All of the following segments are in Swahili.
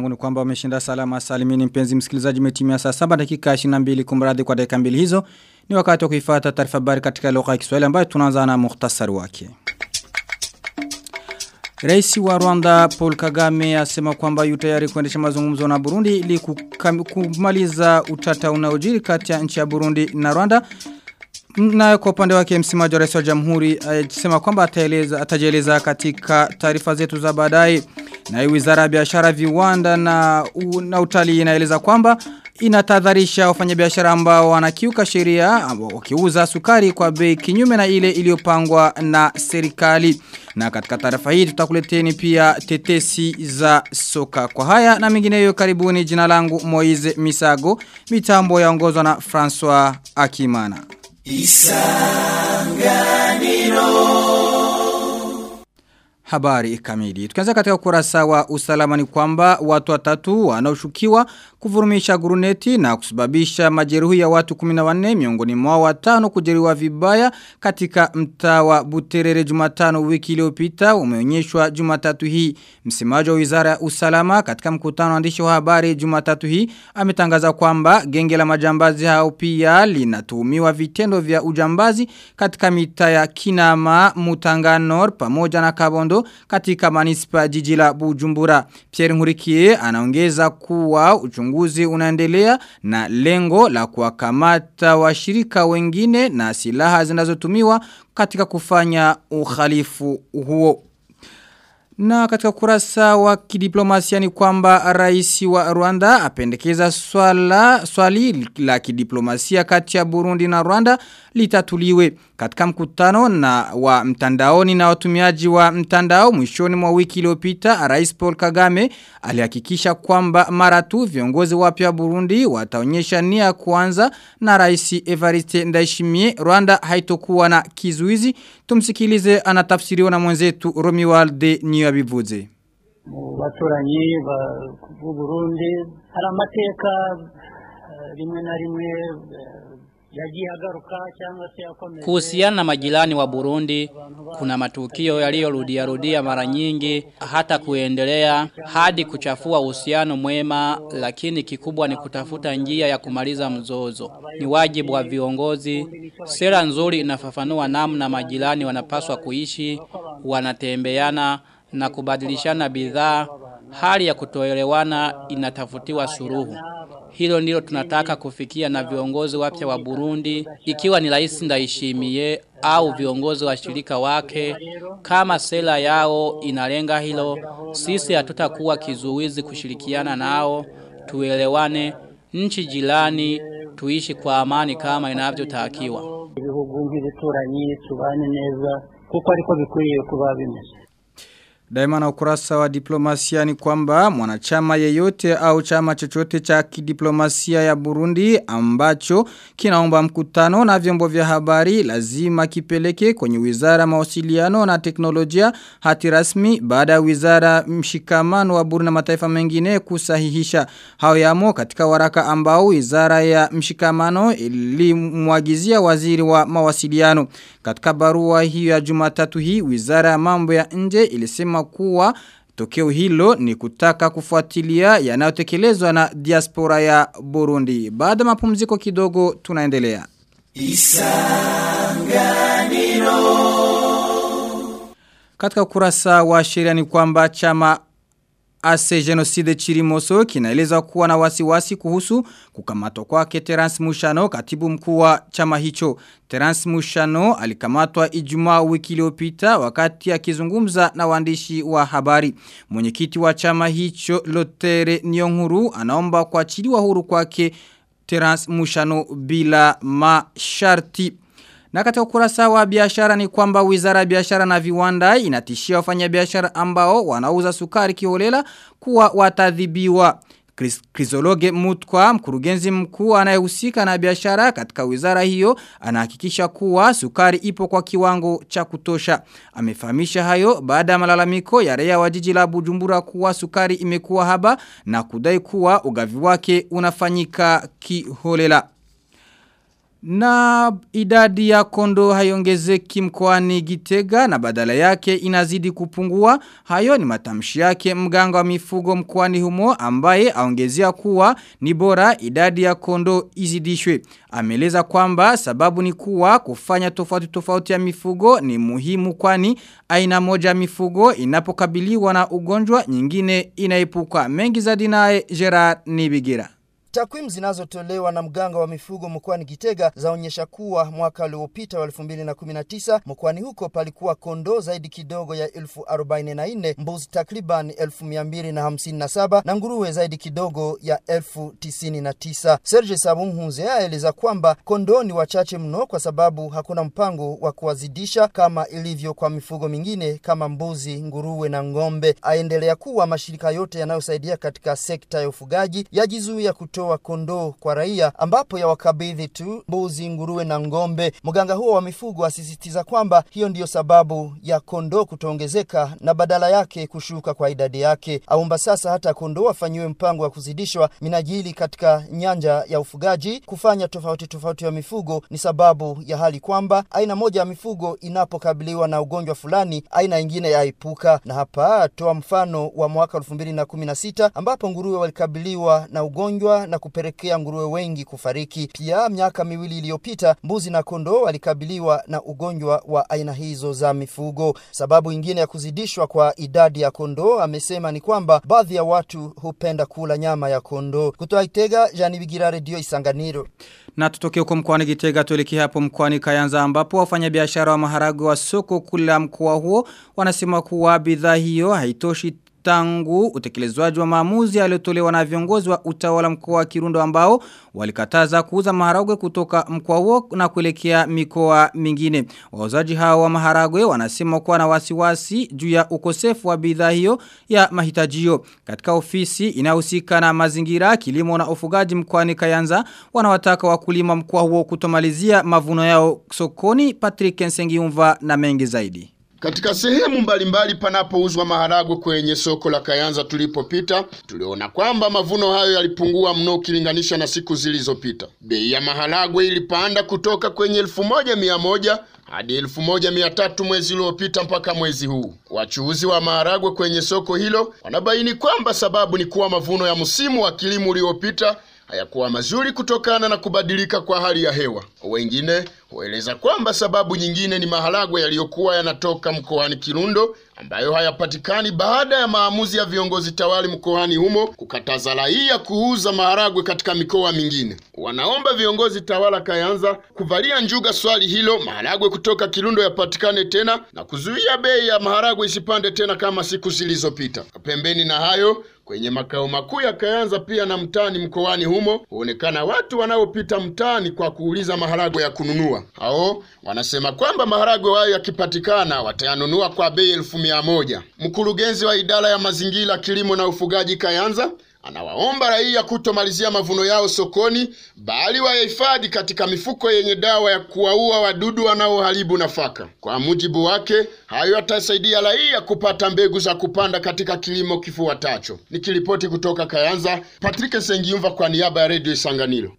yangu ni kwamba umeshinda salama salimini mpenzi msikilizaji metimia saa saba dakika 22 kumradhi kwa dakika mbili hizo. Ni wakati wa kuifuata taarifa habari katika lugha ya Kiswahili ambayo tunaanza na muhtasari wake. Rais wa Rwanda Paul Kagame asema kwamba yu tayari kuendesha mazungumzo na Burundi ili kumaliza utata unaojiri kati ya nchi ya Burundi na Rwanda. Na kwa upande wake msemaji wa rais wa jamhuri alisema kwamba ataeleza atajieleza katika taarifa zetu za baadaye. Na wizara ya biashara viwanda na, u, na utalii inaeleza kwamba inatadharisha wafanyabiashara ambao wanakiuka sheria wakiuza sukari kwa bei kinyume na ile iliyopangwa na serikali. Na katika taarifa hii tutakuleteni pia tetesi za soka. Kwa haya na mengineyo karibuni jina langu Moize Misago, mitambo yaongozwa na François Akimana. Isanganiro Habari kamili. Tukianza katika ukurasa wa usalama ni kwamba watu watatu wanaoshukiwa kuvurumisha guruneti na kusababisha majeruhi ya watu 14 miongoni mwa watano kujeruhiwa vibaya katika mtaa wa Buterere Jumatano wiki iliyopita umeonyeshwa Jumatatu hii. Msemaji wa Wizara ya Usalama katika mkutano waandishi wa habari Jumatatu hii ametangaza kwamba genge la majambazi hao pia linatuhumiwa vitendo vya ujambazi katika mitaa ya Kinama, Mutanganor pamoja na Kabondo katika manispa jiji la Bujumbura. Pierre Nkurikiye anaongeza kuwa uchunguzi unaendelea na lengo la kuwakamata washirika wengine na silaha zinazotumiwa katika kufanya uhalifu huo. Na katika kurasa wa kidiplomasia ni kwamba rais wa Rwanda apendekeza swala, swali la kidiplomasia kati ya Burundi na Rwanda litatuliwe. Katika mkutano na wa mtandaoni na watumiaji wa mtandao mwishoni mwa wiki iliyopita rais Paul Kagame alihakikisha kwamba mara tu viongozi wapya wa Burundi wataonyesha nia kuanza na rais Evariste Ndayishimiye Rwanda haitokuwa na kizuizi. Tumsikilize anatafsiriwa na mwenzetu Romualde Niyabivuze. mu baturanyi b'u Burundi hari amateka rimwe na rimwe Kuhusiana na majirani wa Burundi, kuna matukio yaliyorudia rudia mara nyingi hata kuendelea hadi kuchafua uhusiano mwema, lakini kikubwa ni kutafuta njia ya kumaliza mzozo. Ni wajibu wa viongozi. Sera nzuri inafafanua namna majirani wanapaswa kuishi, wanatembeana na kubadilishana bidhaa. Hali ya kutoelewana inatafutiwa suruhu. Hilo ndilo tunataka kufikia na viongozi wapya wa Burundi ikiwa ni rais ndaishimie au viongozi wa shirika wake. Kama sera yao inalenga hilo sisi hatutakuwa kizuizi kushirikiana nao. Tuelewane nchi jirani tuishi kwa amani kama inavyotakiwa. Ibihugu nk'ibituranyi tubane neza kuko ariko bikwiriye kuba bimeze Daima na ukurasa wa diplomasia ni kwamba mwanachama yeyote au chama chochote cha kidiplomasia ya Burundi ambacho kinaomba mkutano na vyombo vya habari lazima kipeleke kwenye wizara mawasiliano na teknolojia hati rasmi baada ya wizara mshikamano wa Burundi na mataifa mengine kusahihisha. Hao yamo katika waraka ambao wizara ya mshikamano ilimwagizia waziri wa mawasiliano. Katika barua hiyo ya jumatatu hii wizara ya mambo ya nje ilisema kuwa Tokeo hilo ni kutaka kufuatilia yanayotekelezwa na diaspora ya Burundi. Baada mapumziko kidogo tunaendelea. Isanganiro Katika ukurasa wa sheria ni kwamba chama Ase genocide Chirimoso kinaeleza kuwa na wasiwasi kuhusu kukamatwa kwake Terence Mushano katibu mkuu wa chama hicho. Terence Mushano alikamatwa Ijumaa wiki iliyopita wakati akizungumza na waandishi wa habari. Mwenyekiti wa chama hicho Lotere Nyonguru anaomba kuachiliwa huru kwake Terence Mushano bila masharti. Na katika ukurasa wa biashara ni kwamba wizara ya biashara na viwanda inatishia wafanyabiashara ambao wanauza sukari kiholela kuwa watadhibiwa. Krizologe Mutkwa, mkurugenzi mkuu anayehusika na biashara katika wizara hiyo, anahakikisha kuwa sukari ipo kwa kiwango cha kutosha. Amefahamisha hayo baada ya malalamiko ya raia wa jiji la Bujumbura kuwa sukari imekuwa haba na kudai kuwa ugavi wake unafanyika kiholela. Na idadi ya kondo hayongezeki mkoani Gitega na badala yake inazidi kupungua. Hayo ni matamshi yake mganga wa mifugo mkoani humo ambaye aongezea kuwa ni bora idadi ya kondo izidishwe. Ameleza kwamba sababu ni kuwa kufanya tofauti tofauti ya mifugo ni muhimu kwani aina moja mifugo inapokabiliwa na ugonjwa nyingine inaepuka. Mengi za dinae Gerard Nibigira. Takwimu zinazotolewa na mganga wa mifugo mkoani Kitega zaonyesha kuwa mwaka uliopita wa 2019 mkoani huko palikuwa kondoo zaidi kidogo ya 1044, mbuzi takriban 1257 na nguruwe zaidi kidogo ya 1099. Serge Sabumhunze aeleza kwamba kondoo ni wachache mno kwa sababu hakuna mpango wa kuwazidisha kama ilivyo kwa mifugo mingine kama mbuzi, nguruwe na ng'ombe. Aendelea kuwa mashirika yote yanayosaidia katika sekta ya ufugaji yajizuia kutoa kutoa kondoo kwa raia ambapo yawakabidhi tu mbuzi, nguruwe na ng'ombe. Mganga huo wa mifugo asisitiza kwamba hiyo ndiyo sababu ya kondoo kutoongezeka na badala yake kushuka kwa idadi yake. Aomba sasa hata kondoo afanyiwe mpango wa kuzidishwa minajili katika nyanja ya ufugaji. Kufanya tofauti tofauti ya mifugo ni sababu ya hali kwamba aina moja ya mifugo inapokabiliwa na ugonjwa fulani, aina ingine yaepuka. Na hapa toa mfano wa mwaka 2016 ambapo nguruwe walikabiliwa na ugonjwa na kupelekea nguruwe wengi kufariki. Pia miaka miwili iliyopita mbuzi na kondoo walikabiliwa na ugonjwa wa aina hizo za mifugo. Sababu ingine ya kuzidishwa kwa idadi ya kondoo amesema ni kwamba baadhi ya watu hupenda kula nyama ya kondoo. Kutoa Itega, Jani Bigira, Redio Isanganiro. Na tutoke huko mkoani Gitega tuelekea hapo mkoani Kayanza ambapo wafanyabiashara wa maharagwe wa soko kula mkoa huo wanasema kuwa bidhaa hiyo haitoshi tangu utekelezwaji wa maamuzi yaliyotolewa na viongozi wa utawala mkoa wa Kirundo ambao walikataza kuuza maharagwe kutoka mkoa huo na kuelekea mikoa mingine. Wauzaji hao wa maharagwe wanasema kuwa na wasiwasi juu ya ukosefu wa bidhaa hiyo ya mahitajio. Katika ofisi inayohusika na mazingira, kilimo na ufugaji mkoani Kayanza wanawataka wakulima mkoa huo kutomalizia mavuno yao sokoni. Patrick Nsengiumva na mengi zaidi. Katika sehemu mbalimbali panapouzwa maharagwe kwenye soko la Kayanza tulipopita, tuliona kwamba mavuno hayo yalipungua mno ukilinganisha na siku zilizopita. Bei ya maharagwe ilipanda kutoka kwenye elfu moja mia moja hadi elfu moja mia tatu mwezi uliopita mpaka mwezi huu. Wachuuzi wa maharagwe kwenye soko hilo wanabaini kwamba sababu ni kuwa mavuno ya msimu wa kilimo uliopita hayakuwa mazuri kutokana na kubadilika kwa hali ya hewa. Wengine hueleza kwamba sababu nyingine ni maharagwe yaliyokuwa yanatoka mkoani Kirundo ambayo hayapatikani baada ya maamuzi ya viongozi tawali mkoani humo kukataza raia kuuza maharagwe katika mikoa mingine. Wanaomba viongozi tawala Kayanza kuvalia njuga swali hilo, maharagwe kutoka Kirundo yapatikane tena na kuzuia bei ya maharagwe isipande tena kama siku zilizopita. Pembeni na hayo kwenye makao makuu ya Kayanza pia na mtaani mkoani humo huonekana watu wanaopita mtaani kwa kuuliza maharagwe ya kununua. Hao wanasema kwamba maharagwe hayo yakipatikana watayanunua kwa bei elfu mia moja. Mkurugenzi wa idara ya mazingira, kilimo na ufugaji Kayanza anawaomba raia kutomalizia mavuno yao sokoni, bali wayahifadhi katika mifuko yenye dawa ya kuwaua wadudu wanaoharibu nafaka. Kwa mujibu wake, hayo yatasaidia raia kupata mbegu za kupanda katika kilimo kifuatacho. Nikiripoti kutoka Kayanza, Patrick Sengiumva kwa niaba ya Radio Isanganiro.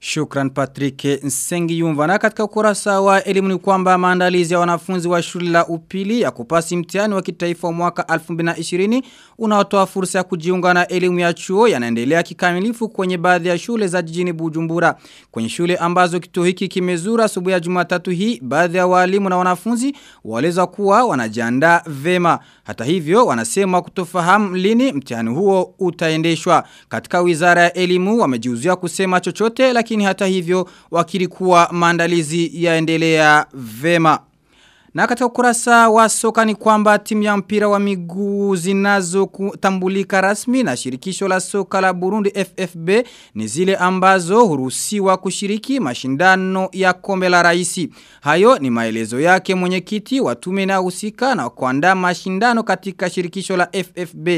Shukran Patrick Nsengi Yumva. Na katika ukurasa wa elimu ni kwamba maandalizi ya wanafunzi wa shule la upili ya kupasi mtihani wa kitaifa mwaka 2020 unaotoa fursa ya kujiunga na elimu ya chuo yanaendelea kikamilifu kwenye baadhi ya shule za jijini Bujumbura. Kwenye shule ambazo kituo hiki kimezura asubuhi ya Jumatatu hii, baadhi ya walimu na wanafunzi waeleza kuwa wanajiandaa vema. Hata hivyo wanasema kutofahamu lini mtihani huo utaendeshwa. Katika Wizara ya Elimu wamejiuzia kusema chochote lakini hata hivyo wakiri kuwa maandalizi yaendelea vema. Na katika ukurasa wa soka ni kwamba timu ya mpira wa miguu zinazo kutambulika rasmi na shirikisho la soka la Burundi FFB ni zile ambazo huruhusiwa kushiriki mashindano ya kombe la raisi. Hayo ni maelezo yake mwenyekiti wa tume na usika na kuandaa mashindano katika shirikisho la FFB.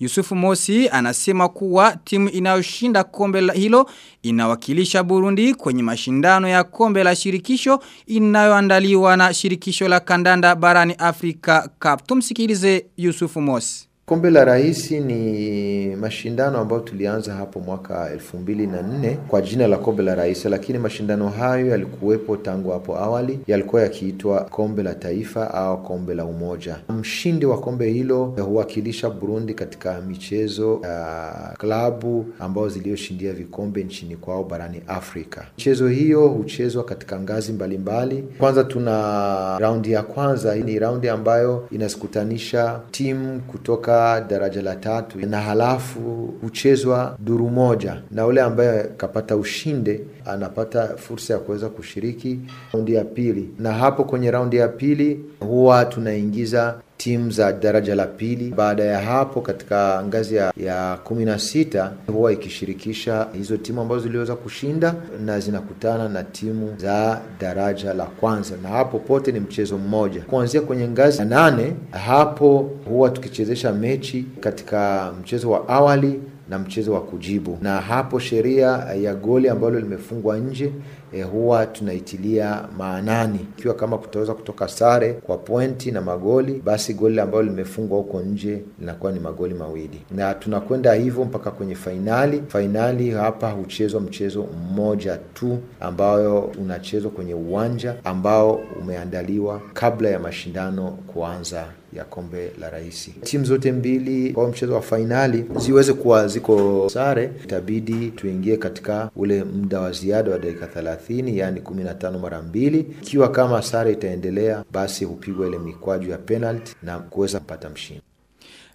Yusufu Mosi anasema kuwa timu inayoshinda kombe la hilo inawakilisha Burundi kwenye mashindano ya kombe la shirikisho inayoandaliwa na shirikisho la kandanda barani Afrika Cup. Tumsikilize Yusufu Mosi. Kombe la Rais ni mashindano ambayo tulianza hapo mwaka elfu mbili na nne kwa jina la Kombe la Rais, lakini mashindano hayo yalikuwepo tangu hapo awali, yalikuwa yakiitwa Kombe la Taifa au Kombe la Umoja. Mshindi wa kombe hilo huwakilisha Burundi katika michezo ya uh, klabu ambayo ziliyoshindia vikombe nchini kwao barani Afrika. Michezo hiyo huchezwa katika ngazi mbalimbali mbali. Kwanza tuna raundi ya kwanza, hii ni raundi ambayo inazikutanisha timu kutoka daraja la tatu, na halafu huchezwa duru moja, na ule ambaye kapata ushinde anapata fursa ya kuweza kushiriki raundi ya pili, na hapo kwenye raundi ya pili huwa tunaingiza timu za daraja la pili. Baada ya hapo, katika ngazi ya, ya kumi na sita huwa ikishirikisha hizo timu ambazo ziliweza kushinda na zinakutana na timu za daraja la kwanza, na hapo pote ni mchezo mmoja. Kuanzia kwenye ngazi ya nane, hapo huwa tukichezesha mechi katika mchezo wa awali na mchezo wa kujibu, na hapo sheria ya goli ambalo limefungwa nje e, huwa tunaitilia maanani. Ikiwa kama kutaweza kutoka sare kwa pointi na magoli, basi goli ambalo limefungwa huko nje linakuwa ni magoli mawili, na tunakwenda hivyo mpaka kwenye fainali. Fainali hapa huchezwa mchezo mmoja tu ambayo unachezwa kwenye uwanja ambao umeandaliwa kabla ya mashindano kuanza ya kombe la rais. Timu zote mbili kwa mchezo wa fainali ziweze kuwa ziko sare, itabidi tuingie katika ule muda wa ziada wa dakika thelathini, yaani kumi na tano mara mbili. Ikiwa kama sare itaendelea, basi hupigwa ile mikwaju ya penalty na kuweza kupata mshindi.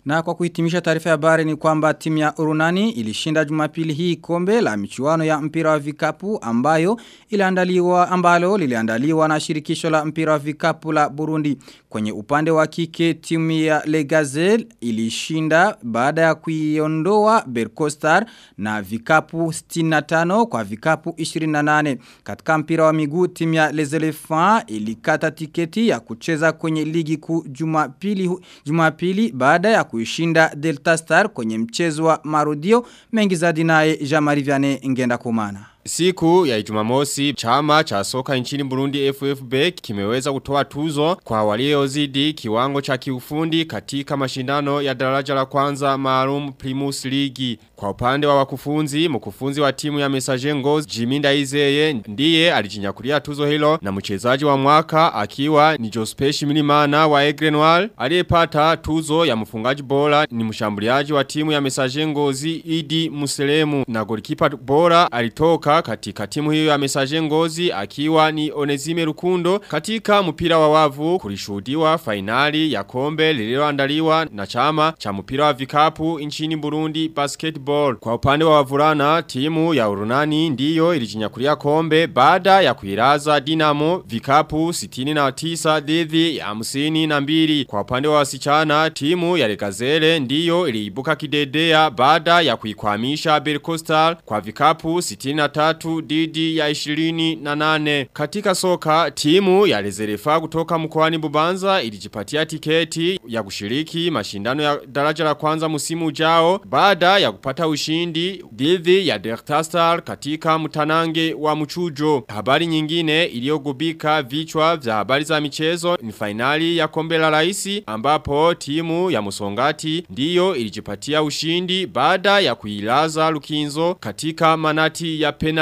Na kwa kuhitimisha taarifa ya habari ni kwamba timu ya Urunani ilishinda Jumapili hii kombe la michuano ya mpira wa vikapu ambayo iliandaliwa ambalo liliandaliwa na shirikisho la mpira wa vikapu la Burundi. Kwenye upande wa kike timu ya Legazel ilishinda baada ya kuiondoa Berkostar na vikapu 65 kwa vikapu 28. Katika mpira wa miguu timu ya Les Elephants ilikata tiketi ya kucheza kwenye ligi kuu Jumapili Jumapili baada ya kuishinda Delta Star kwenye mchezo wa marudio mengi zaidi naye Jean-Marie Vianney ngenda kumana. Siku ya ijumamosi chama cha soka nchini Burundi FFB kimeweza kutoa tuzo kwa waliozidi kiwango cha kiufundi katika mashindano ya daraja la kwanza maalum Primus League. Kwa upande wa wakufunzi, mkufunzi wa timu ya Messager Ngozi Jiminda Izeye ndiye alijinyakulia tuzo hilo na mchezaji wa mwaka akiwa ni Jospeshi Milimana wa egrenwal aliyepata tuzo ya mfungaji bora ni mshambuliaji wa timu ya Messager Ngozi Idi Muselemu na golikipa bora alitoka katika timu hiyo ya mesaje Ngozi akiwa ni Onezime Rukundo katika mpira wa wavu kulishuhudiwa fainali ya kombe lililoandaliwa na chama cha mpira wa vikapu nchini Burundi basketball. Kwa upande wa wavulana timu ya Urunani ndiyo ilijinyakulia kombe baada ya kuiraza Dinamo vikapu 69 dhidi ya 52. Kwa upande wa wasichana timu ya Legazele ndiyo iliibuka kidedea baada ya kuikwamisha Berkostal kwa vikapu 63 tatu didi ya 28. Katika soka, timu ya Rezerefa kutoka mkoani Bubanza ilijipatia tiketi ya kushiriki mashindano ya daraja la kwanza musimu ujao baada ya kupata ushindi dhidi ya Dertastar katika mutanange wa mchujo. Habari nyingine iliyogubika vichwa vya habari za michezo ni fainali ya kombe la raisi ambapo timu ya Musongati ndiyo ilijipatia ushindi baada ya kuilaza Lukinzo katika manati ya penalty.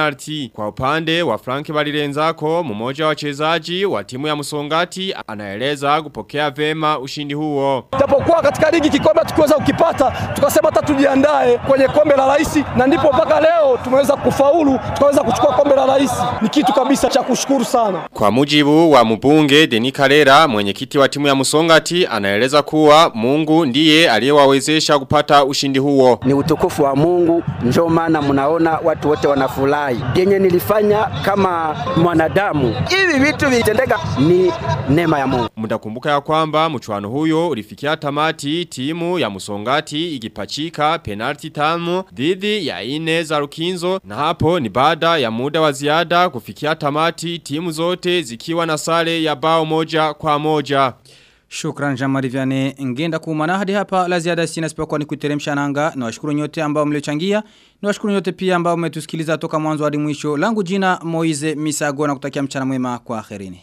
Kwa upande wa Frank Balirenzako, mmoja wa wachezaji wa timu ya Musongati anaeleza kupokea vema ushindi huo. Japokuwa katika ligi kikombe tukiweza kukipata, tukasema hata tujiandae kwenye kombe la rais na ndipo mpaka leo tumeweza kufaulu, tukaweza kuchukua kombe la rais. Ni kitu kabisa cha kushukuru sana. Kwa mujibu wa mbunge Deni Kalera, mwenyekiti wa timu ya Musongati, anaeleza kuwa Mungu ndiye aliyewawezesha kupata ushindi huo. Ni utukufu wa Mungu, ndio maana mnaona watu wote wanafurahi. Yenye nilifanya kama mwanadamu, hivi vitu vitendeka ni neema ya Mungu. Mtakumbuka ya kwamba mchuano huyo ulifikia tamati timu ya Musongati ikipachika penalti tano dhidi ya ine za Rukinzo na hapo ni baada ya muda wa ziada kufikia tamati timu zote zikiwa na sare ya bao moja kwa moja. Shukran Jamari Viane ngenda kuumana hadi hapa. La ziada sina sipokuwa ni kuiteremsha nanga na washukuru nyote ambao mliochangia. Ni washukuru nyote pia ambao mmetusikiliza toka mwanzo hadi mwisho. Langu jina Moize Misago na kutakia mchana mwema. Kwa akhirini.